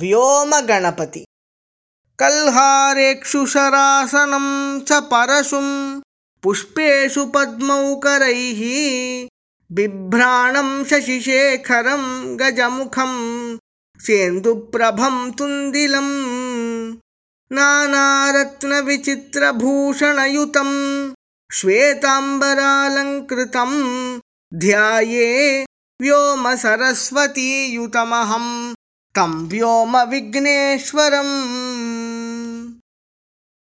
व्योमगणपति। कल्हारेक्षुशरासनं च परशुं पुष्पेषु पद्मौकरैः बिभ्राणं शशिशेखरं गजमुखं सेन्दुप्रभं तुन्दिलम् नानारत्नविचित्रभूषणयुतं श्वेताम्बरालङ्कृतं ध्याये व्योमसरस्वतीयुतमहं कं व्योमविघ्नेश्वरम्।